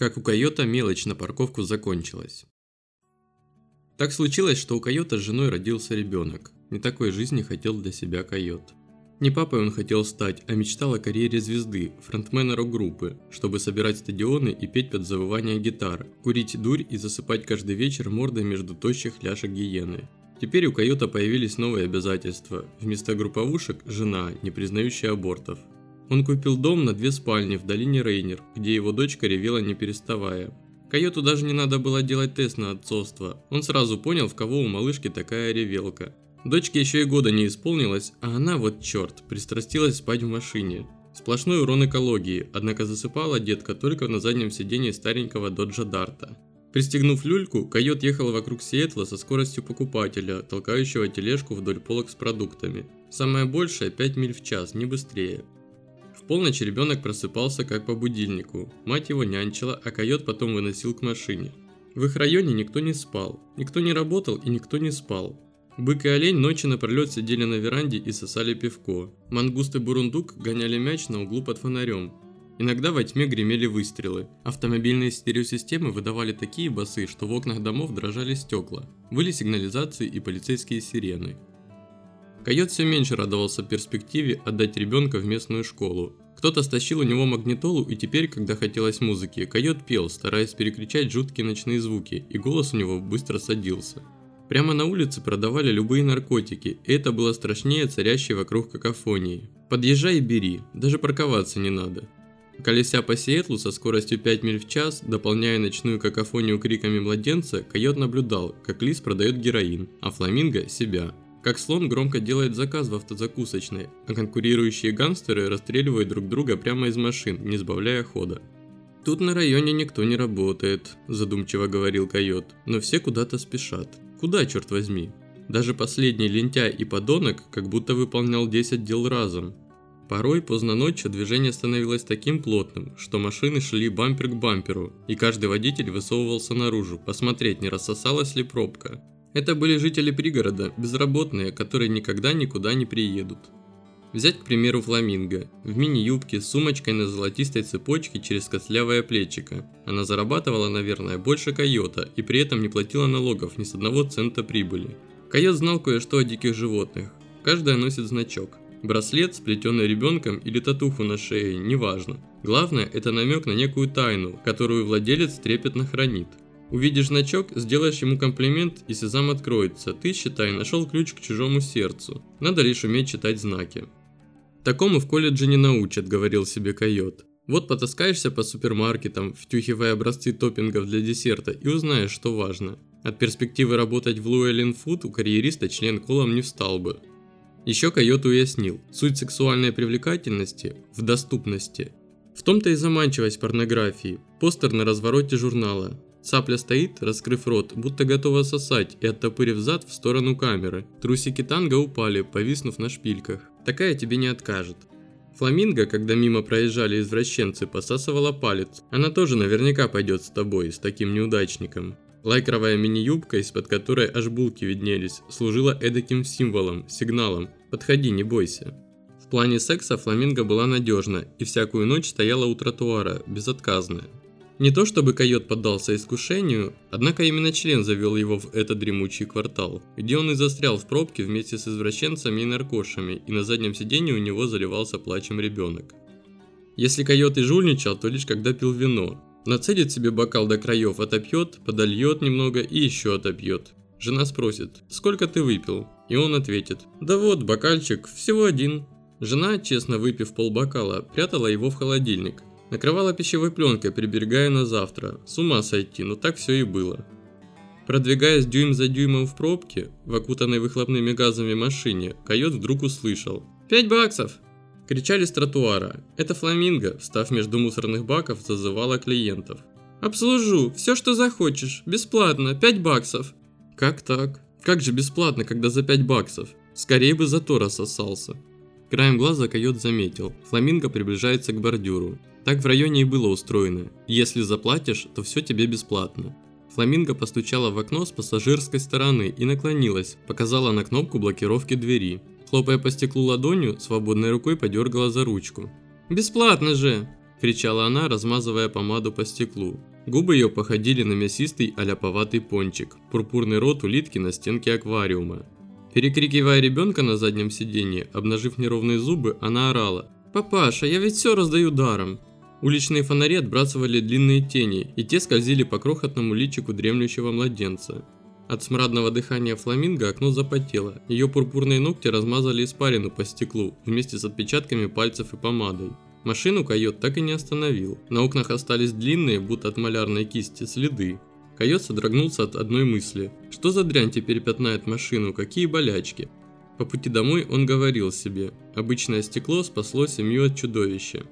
как у койота мелочь на парковку закончилась. Так случилось, что у койота с женой родился ребенок. Не такой жизни хотел для себя койот. Не папой он хотел стать, а мечтал о карьере звезды, фронтмена рок-группы, чтобы собирать стадионы и петь под завывание гитар, курить дурь и засыпать каждый вечер мордой между тощих ляшек гиены. Теперь у койота появились новые обязательства. Вместо групповушек – жена, не признающая абортов. Он купил дом на две спальни в долине Рейнер, где его дочка ревела не переставая. Койоту даже не надо было делать тест на отцовство. Он сразу понял, в кого у малышки такая ревелка. Дочке еще и года не исполнилось, а она, вот черт, пристрастилась спать в машине. Сплошной урон экологии, однако засыпала детка только на заднем сидении старенького Доджа Дарта. Пристегнув люльку, койот ехал вокруг Сиэтла со скоростью покупателя, толкающего тележку вдоль полок с продуктами. Самое большее 5 миль в час, не быстрее полночь ребенок просыпался как по будильнику. Мать его нянчила, а койот потом выносил к машине. В их районе никто не спал. Никто не работал и никто не спал. Бык и олень ночи напролет сидели на веранде и сосали пивко. Мангуст и бурундук гоняли мяч на углу под фонарем. Иногда во тьме гремели выстрелы. Автомобильные стереосистемы выдавали такие басы, что в окнах домов дрожали стекла. Были сигнализации и полицейские сирены. Койот все меньше радовался перспективе отдать ребенка в местную школу. Кто-то стащил у него магнитолу, и теперь, когда хотелось музыки, койот пел, стараясь перекричать жуткие ночные звуки, и голос у него быстро садился. Прямо на улице продавали любые наркотики, и это было страшнее царящей вокруг какофонии. Подъезжай и бери, даже парковаться не надо. Колеся по Сиэтлу со скоростью 5 миль в час, дополняя ночную какофонию криками младенца, койот наблюдал, как лис продает героин, а фламинго – себя. Как слон громко делает заказ в автозакусочной, а конкурирующие гангстеры расстреливают друг друга прямо из машин, не сбавляя хода. «Тут на районе никто не работает», – задумчиво говорил койот, – «но все куда-то спешат. Куда, черт возьми? Даже последний лентяй и подонок как будто выполнял 10 дел разом. Порой поздно ночью движение становилось таким плотным, что машины шли бампер к бамперу, и каждый водитель высовывался наружу, посмотреть, не рассосалась ли пробка. Это были жители пригорода, безработные, которые никогда никуда не приедут. Взять, к примеру, фламинго. В мини-юбке с сумочкой на золотистой цепочке через костлявое плечико. Она зарабатывала, наверное, больше койота и при этом не платила налогов ни с одного цента прибыли. Койот знал кое-что о диких животных. Каждая носит значок. Браслет, сплетенный ребенком или татуху на шее, неважно. Главное, это намек на некую тайну, которую владелец трепетно хранит. Увидишь значок, сделаешь ему комплимент, и сезам откроется. Ты, считай, нашел ключ к чужому сердцу. Надо лишь уметь читать знаки. Такому в колледже не научат, говорил себе койот. Вот потаскаешься по супермаркетам, втюхивая образцы топпингов для десерта и узнаешь, что важно. От перспективы работать в Луэлин Фуд у карьериста член колом не встал бы. Еще койот уяснил, суть сексуальной привлекательности в доступности. В том-то и заманчивость порнографии. Постер на развороте журнала. Цапля стоит, раскрыв рот, будто готова сосать и оттопырив зад в сторону камеры. Трусики танго упали, повиснув на шпильках. Такая тебе не откажет. Фламинго, когда мимо проезжали извращенцы, посасывала палец. Она тоже наверняка пойдет с тобой, с таким неудачником. Лайкровая мини-юбка, из-под которой аж булки виднелись, служила эдаким символом, сигналом «подходи, не бойся». В плане секса фламинго была надежна и всякую ночь стояла у тротуара, безотказная. Не то чтобы койот поддался искушению, однако именно член завел его в этот дремучий квартал, где он и застрял в пробке вместе с извращенцами и наркошами, и на заднем сиденье у него заливался плачем ребенок. Если койот и жульничал, то лишь когда пил вино. Нацедит себе бокал до краев, отопьет, подольет немного и еще отопьет. Жена спросит, сколько ты выпил? И он ответит, да вот, бокальчик, всего один. Жена, честно выпив полбокала, прятала его в холодильник, Накрывала пищевой пленкой, приберегая на завтра. С ума сойти, но так все и было. Продвигаясь дюйм за дюймом в пробке, в окутанной выхлопными газами машине, койот вдруг услышал «Пять баксов!» Кричали с тротуара. Это фламинго, встав между мусорных баков, зазывала клиентов. «Обслужу! Все, что захочешь! Бесплатно! Пять баксов!» Как так? Как же бесплатно, когда за пять баксов? Скорее бы за то рассосался. Краем глаза койот заметил. Фламинго приближается к бордюру. Так в районе и было устроено. Если заплатишь, то все тебе бесплатно. Фламинго постучала в окно с пассажирской стороны и наклонилась, показала на кнопку блокировки двери. Хлопая по стеклу ладонью, свободной рукой подергала за ручку. «Бесплатно же!» – кричала она, размазывая помаду по стеклу. Губы ее походили на мясистый аляповатый пончик, пурпурный рот улитки на стенке аквариума. Перекрикивая ребенка на заднем сиденье, обнажив неровные зубы, она орала. «Папаша, я ведь все раздаю даром!» Уличные фонари отбрасывали длинные тени, и те скользили по крохотному личику дремлющего младенца. От смрадного дыхания фламинго окно запотело, ее пурпурные ногти размазали испарину по стеклу вместе с отпечатками пальцев и помадой. Машину койот так и не остановил. На окнах остались длинные, будто от малярной кисти, следы. Койот содрогнулся от одной мысли. Что за дрянь теперь пятнает машину, какие болячки? По пути домой он говорил себе, обычное стекло спасло семью от чудовища.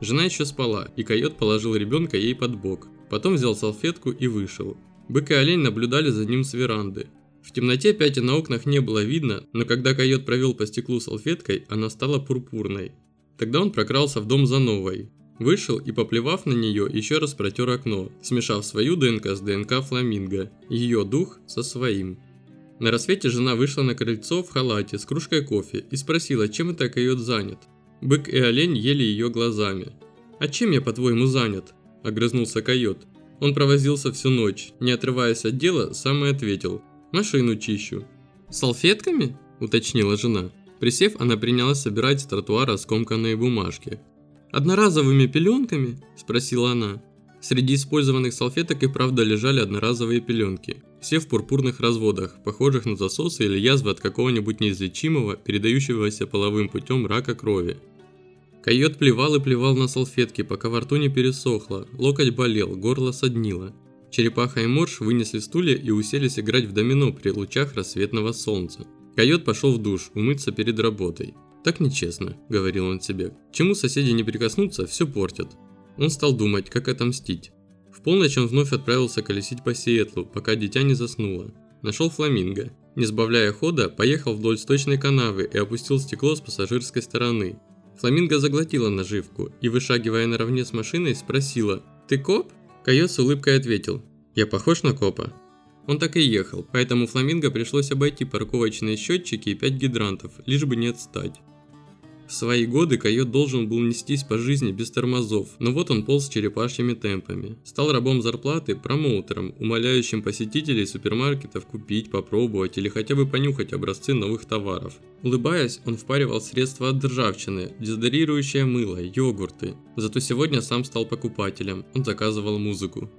Жена еще спала, и койот положил ребенка ей под бок. Потом взял салфетку и вышел. Бык и олень наблюдали за ним с веранды. В темноте пятен на окнах не было видно, но когда койот провел по стеклу салфеткой, она стала пурпурной. Тогда он прокрался в дом за новой. Вышел и, поплевав на нее, еще раз протер окно, смешав свою ДНК с ДНК фламинго, ее дух со своим. На рассвете жена вышла на крыльцо в халате с кружкой кофе и спросила, чем это койот занят. Бык и олень ели ее глазами. «А чем я, по-твоему, занят?» – огрызнулся койот. Он провозился всю ночь, не отрываясь от дела, сам и ответил. «Машину чищу». «Салфетками?» – уточнила жена. Присев, она принялась собирать с тротуара скомканные бумажки. «Одноразовыми пеленками?» – спросила она. Среди использованных салфеток и правда лежали одноразовые пеленки, все в пурпурных разводах, похожих на засосы или язвы от какого-нибудь неизлечимого, передающегося половым путем рака крови. Койот плевал и плевал на салфетки, пока во рту не пересохло, локоть болел, горло соднило. Черепаха и морж вынесли стулья и уселись играть в домино при лучах рассветного солнца. Койот пошел в душ, умыться перед работой. «Так нечестно», – говорил он себе. «Чему соседи не прикоснутся, все портят». Он стал думать, как отомстить. В полночь он вновь отправился колесить по Сиэтлу, пока дитя не заснуло. Нашел фламинго. Не сбавляя хода, поехал вдоль сточной канавы и опустил стекло с пассажирской стороны. Фламинго заглотила наживку и, вышагивая наравне с машиной, спросила «Ты коп?» Койот с улыбкой ответил «Я похож на копа?» Он так и ехал, поэтому Фламинго пришлось обойти парковочные счетчики и 5 гидрантов, лишь бы не отстать. В свои годы койот должен был нестись по жизни без тормозов, но вот он полз черепашьими темпами. Стал рабом зарплаты, промоутером, умоляющим посетителей супермаркетов купить, попробовать или хотя бы понюхать образцы новых товаров. Улыбаясь, он впаривал средства от ржавчины, дезодорирующее мыло, йогурты. Зато сегодня сам стал покупателем, он заказывал музыку.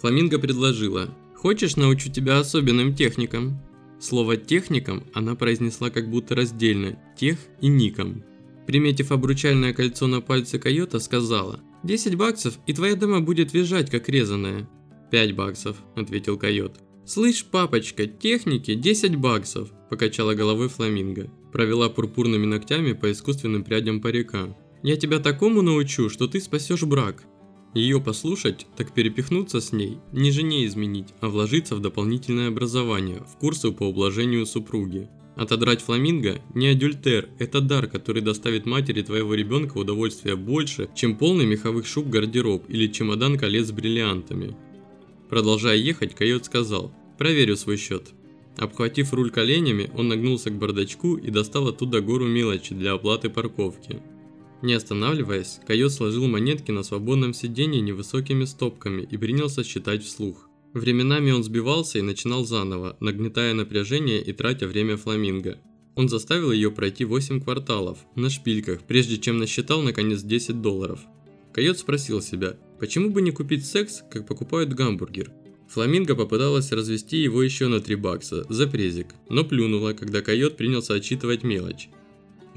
Фламинго предложила Хочешь, научу тебя особенным техникам?» Слово «техникам» она произнесла как будто раздельно «тех» и «ником». Приметив обручальное кольцо на пальце койота, сказала «10 баксов, и твоя дама будет визжать, как резаная». «Пять баксов», – ответил койот. «Слышь, папочка, техники 10 баксов», – покачала головой фламинго. Провела пурпурными ногтями по искусственным прядям парика. «Я тебя такому научу, что ты спасешь брак». Ее послушать, так перепихнуться с ней, не жене изменить, а вложиться в дополнительное образование, в курсы по ублажению супруги. Отодрать фламинго – не адюльтер, это дар, который доставит матери твоего ребенка удовольствия больше, чем полный меховых шуб гардероб или чемодан колец с бриллиантами. Продолжая ехать, койот сказал «Проверю свой счет». Обхватив руль коленями, он нагнулся к бардачку и достал оттуда гору мелочи для оплаты парковки. Не останавливаясь, койот сложил монетки на свободном сиденье невысокими стопками и принялся считать вслух. Временами он сбивался и начинал заново, нагнетая напряжение и тратя время фламинго. Он заставил ее пройти 8 кварталов, на шпильках, прежде чем насчитал наконец 10 долларов. Койот спросил себя, почему бы не купить секс, как покупают гамбургер? Фламинго попыталась развести его еще на 3 бакса, за презик, но плюнула, когда койот принялся отчитывать мелочь.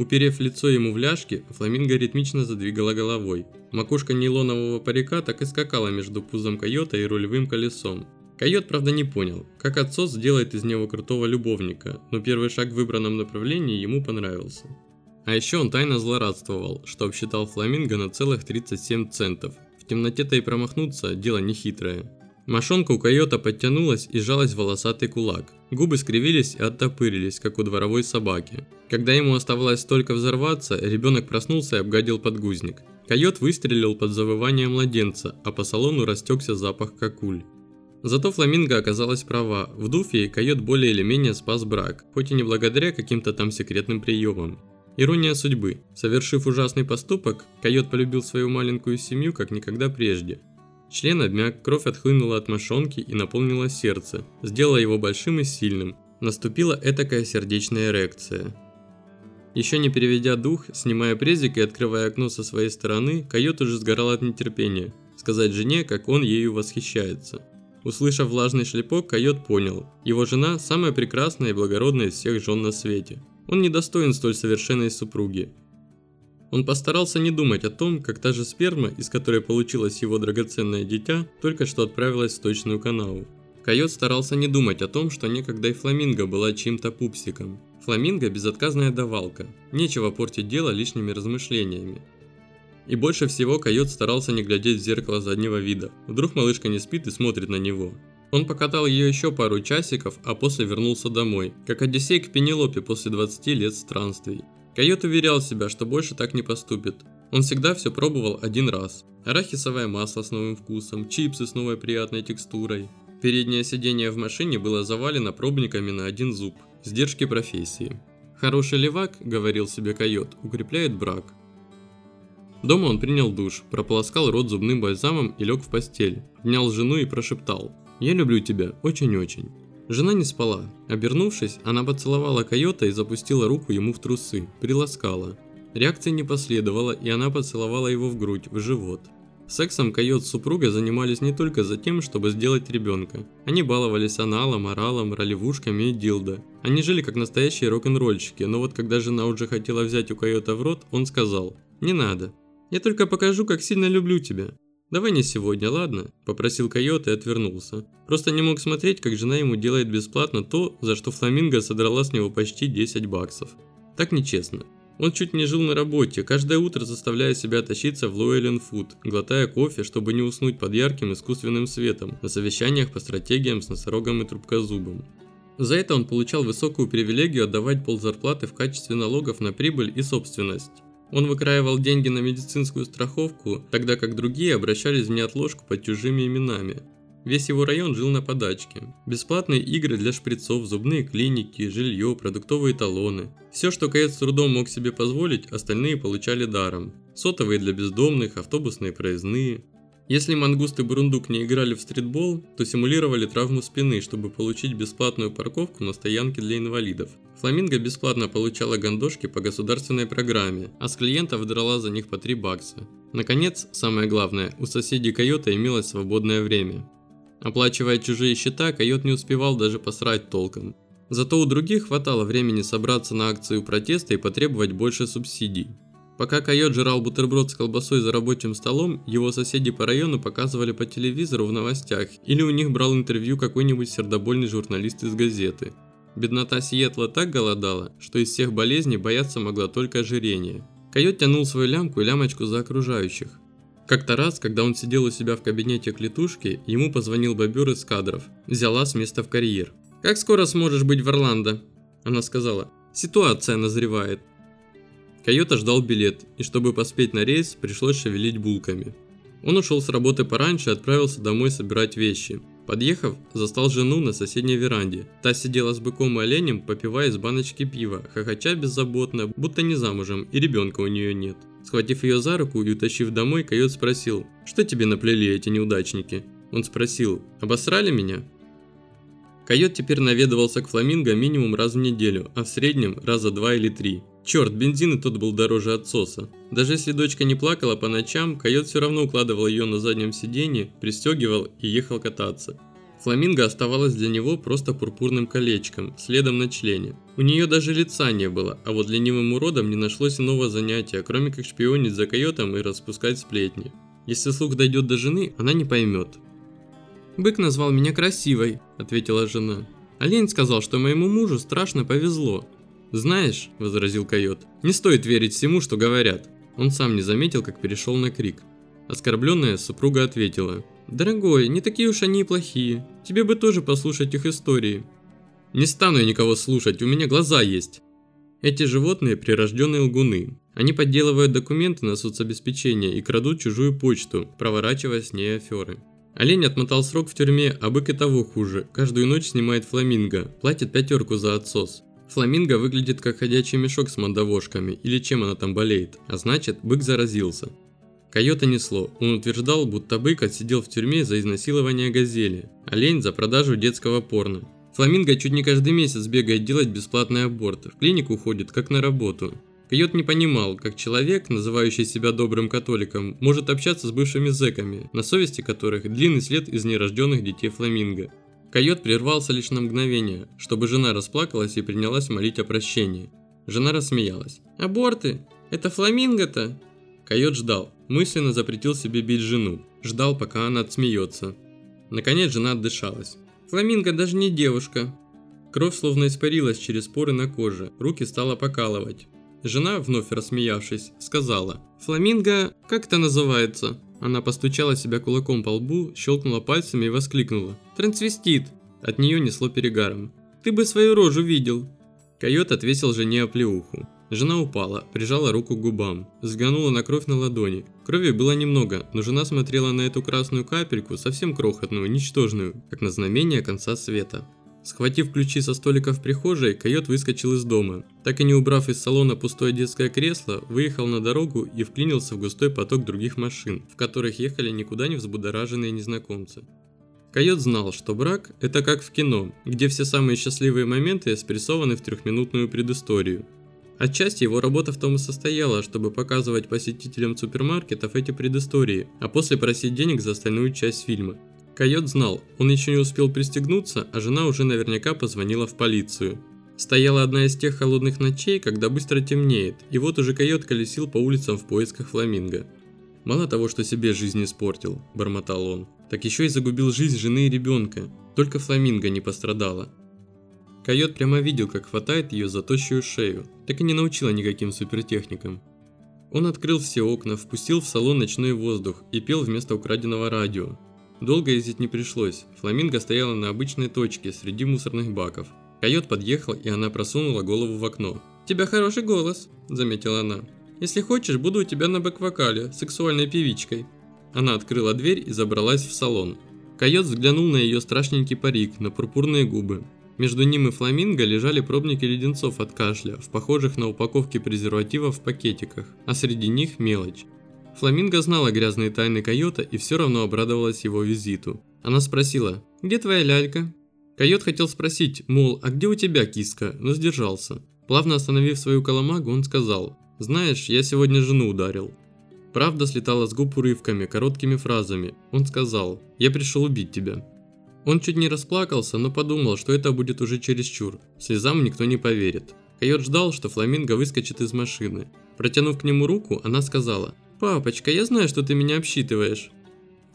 Уперев лицо ему в ляжки, фламинго ритмично задвигала головой. Макушка нейлонового парика так и скакала между пузом койота и рулевым колесом. Койот, правда, не понял, как отсос сделает из него крутого любовника, но первый шаг в выбранном направлении ему понравился. А еще он тайно злорадствовал, что обсчитал фламинго на целых 37 центов. В темноте-то и промахнуться – дело нехитрое. Мошонка у койота подтянулась и сжалась в волосатый кулак. Губы скривились и оттопырились, как у дворовой собаки. Когда ему оставалось только взорваться, ребенок проснулся и обгадил подгузник. Койот выстрелил под завывание младенца, а по салону растекся запах кокуль. Зато Фламинго оказалась права, вдув ей койот более или менее спас брак, хоть и не благодаря каким-то там секретным приемам. Ирония судьбы. Совершив ужасный поступок, койот полюбил свою маленькую семью как никогда прежде. Член обмяк, кровь отхлынула от мошонки и наполнила сердце, сделала его большим и сильным. Наступила этакая сердечная эрекция. Еще не переведя дух, снимая презик и открывая окно со своей стороны, койот уже сгорал от нетерпения, сказать жене, как он ею восхищается. Услышав влажный шлепок, койот понял, его жена самая прекрасная и благородная из всех жен на свете. Он недостоин столь совершенной супруги. Он постарался не думать о том, как та же сперма, из которой получилось его драгоценное дитя, только что отправилась в сточную канаву. Койот старался не думать о том, что некогда и фламинго была чьим-то пупсиком. Фламинго – безотказная давалка, нечего портить дело лишними размышлениями. И больше всего койот старался не глядеть в зеркало заднего вида. Вдруг малышка не спит и смотрит на него. Он покатал ее еще пару часиков, а после вернулся домой, как Одиссей к Пенелопе после 20 лет странствий. Койот уверял себя, что больше так не поступит. Он всегда все пробовал один раз. Арахисовое масло с новым вкусом, чипсы с новой приятной текстурой. Переднее сиденье в машине было завалено пробниками на один зуб. Сдержки профессии. Хороший левак, говорил себе койот, укрепляет брак. Дома он принял душ, прополоскал рот зубным бальзамом и лег в постель. Обнял жену и прошептал «Я люблю тебя, очень-очень». Жена не спала. Обернувшись, она поцеловала койота и запустила руку ему в трусы, приласкала. Реакции не последовало, и она поцеловала его в грудь, в живот. Сексом койот с супругой занимались не только за тем, чтобы сделать ребенка. Они баловались аналом, оралом, ролевушками и дилдо. Они жили как настоящие рок-н-ролльщики, но вот когда жена уже хотела взять у койота в рот, он сказал «Не надо, я только покажу, как сильно люблю тебя. Давай не сегодня, ладно?» – попросил койот и отвернулся. Просто не мог смотреть, как жена ему делает бесплатно то, за что Фламинго содрала с него почти 10 баксов. Так нечестно. Он чуть не жил на работе, каждое утро заставляя себя тащиться в Лоэлен Фуд, глотая кофе, чтобы не уснуть под ярким искусственным светом, на совещаниях по стратегиям с носорогом и трубкозубом. За это он получал высокую привилегию отдавать ползарплаты в качестве налогов на прибыль и собственность. Он выкраивал деньги на медицинскую страховку, тогда как другие обращались в неотложку под чужими именами. Весь его район жил на подачке. Бесплатные игры для шприцов, зубные клиники, жилье, продуктовые талоны. Все, что Каэт с трудом мог себе позволить, остальные получали даром. Сотовые для бездомных, автобусные проездные. Если Мангуст и Бурундук не играли в стритбол, то симулировали травму спины, чтобы получить бесплатную парковку на стоянке для инвалидов. Фламинго бесплатно получала гандошки по государственной программе, а с клиентов драла за них по 3 бакса. Наконец, самое главное, у соседей койота имелось свободное время. Оплачивая чужие счета, койот не успевал даже посрать толком. Зато у других хватало времени собраться на акцию протеста и потребовать больше субсидий. Пока койот жрал бутерброд с колбасой за рабочим столом, его соседи по району показывали по телевизору в новостях, или у них брал интервью какой-нибудь сердобольный журналист из газеты. Беднота Сиэтла так голодала, что из всех болезней бояться могла только ожирение. Койот тянул свою лямку и лямочку за окружающих. Как-то раз, когда он сидел у себя в кабинете клетушки, ему позвонил бобер из кадров. Взяла с места в карьер. «Как скоро сможешь быть в Орландо?» Она сказала. «Ситуация назревает». Койота ждал билет, и чтобы поспеть на рейс, пришлось шевелить булками. Он ушел с работы пораньше и отправился домой собирать вещи. Подъехав, застал жену на соседней веранде. Та сидела с быком и оленем, попивая из баночки пива, хохоча беззаботно, будто не замужем и ребенка у нее нет. Схватив ее за руку и утащив домой, койот спросил, что тебе наплели эти неудачники? Он спросил, обосрали меня? Койот теперь наведывался к фламинго минимум раз в неделю, а в среднем раза два или три. Черт, бензин и тот был дороже отсоса. Даже если дочка не плакала по ночам, койот все равно укладывал ее на заднем сиденье, пристегивал и ехал кататься. Фламинго оставалась для него просто пурпурным колечком, следом на члене. У нее даже лица не было, а вот ленивым уродом не нашлось иного занятия, кроме как шпионить за койотом и распускать сплетни. Если слух дойдет до жены, она не поймет. «Бык назвал меня красивой», – ответила жена. Олень сказал, что моему мужу страшно повезло. «Знаешь», – возразил койот, – «не стоит верить всему, что говорят». Он сам не заметил, как перешел на крик. Оскорбленная супруга ответила, «Дорогой, не такие уж они и плохие. Тебе бы тоже послушать их истории». «Не стану я никого слушать, у меня глаза есть». Эти животные – прирожденные лгуны. Они подделывают документы на соцобеспечение и крадут чужую почту, проворачивая с ней аферы. Олень отмотал срок в тюрьме, а бык и того хуже. Каждую ночь снимает фламинго, платит пятерку за отсос. Фламинго выглядит как ходячий мешок с мандавошками или чем она там болеет, а значит, бык заразился. Койота несло. Он утверждал, будто бык отсидел в тюрьме за изнасилование газели, а лень за продажу детского порно. Фламинго чуть не каждый месяц бегает делать бесплатный аборт, в клинику ходит как на работу. Койот не понимал, как человек, называющий себя добрым католиком, может общаться с бывшими зэками, на совести которых длинный след из нерожденных детей Фламинго. Койот прервался лишь на мгновение, чтобы жена расплакалась и принялась молить о прощении. Жена рассмеялась. «Аборты? Это Фламинго-то?» Койот ждал, мысленно запретил себе бить жену. Ждал, пока она отсмеется. Наконец жена отдышалась. «Фламинго даже не девушка». Кровь словно испарилась через поры на коже, руки стало покалывать. Жена, вновь рассмеявшись, сказала, «Фламинго, как это называется?» Она постучала себя кулаком по лбу, щелкнула пальцами и воскликнула, «Трансвестит!» От нее несло перегаром. «Ты бы свою рожу видел!» Койот отвесил жене оплеуху. Жена упала, прижала руку к губам, взглянула на кровь на ладони. Крови было немного, но жена смотрела на эту красную капельку, совсем крохотную, ничтожную, как на знамение конца света. Схватив ключи со столика в прихожей, койот выскочил из дома. Так и не убрав из салона пустое детское кресло, выехал на дорогу и вклинился в густой поток других машин, в которых ехали никуда не взбудораженные незнакомцы. Койот знал, что брак – это как в кино, где все самые счастливые моменты спрессованы в трехминутную предысторию. Отчасти его работа в том и состояла, чтобы показывать посетителям супермаркетов эти предыстории, а после просить денег за остальную часть фильма – Койот знал, он еще не успел пристегнуться, а жена уже наверняка позвонила в полицию. Стояла одна из тех холодных ночей, когда быстро темнеет, и вот уже койот колесил по улицам в поисках фламинго. «Мало того, что себе жизнь испортил», – бормотал он, – «так еще и загубил жизнь жены и ребенка. Только фламинго не пострадала». Койот прямо видел, как хватает ее за тощую шею, так и не научила никаким супертехникам. Он открыл все окна, впустил в салон ночной воздух и пел вместо украденного радио, Долго ездить не пришлось. Фламинго стояла на обычной точке среди мусорных баков. Койот подъехал, и она просунула голову в окно. «У тебя хороший голос», – заметила она. «Если хочешь, буду у тебя на бэк-вокале, сексуальной певичкой». Она открыла дверь и забралась в салон. Койот взглянул на ее страшненький парик, на пурпурные губы. Между ним и фламинго лежали пробники леденцов от кашля, в похожих на упаковки презервативов в пакетиках, а среди них мелочь. Фламинго знала грязные тайны койота и все равно обрадовалась его визиту. Она спросила, «Где твоя лялька?» Койот хотел спросить, мол, а где у тебя киска, но сдержался. Плавно остановив свою коломагу, он сказал, «Знаешь, я сегодня жену ударил». Правда слетала с губ урывками, короткими фразами. Он сказал, «Я пришел убить тебя». Он чуть не расплакался, но подумал, что это будет уже чересчур. Слезам никто не поверит. Койот ждал, что фламинго выскочит из машины. Протянув к нему руку, она сказала, «Папочка, я знаю, что ты меня обсчитываешь».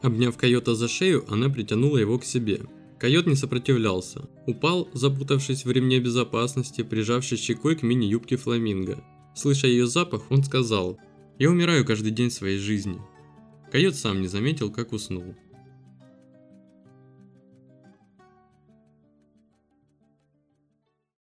Обняв койота за шею, она притянула его к себе. Койот не сопротивлялся. Упал, запутавшись в ремне безопасности, прижавшись щекой к мини-юбке фламинго. Слыша ее запах, он сказал, «Я умираю каждый день своей жизни». Койот сам не заметил, как уснул.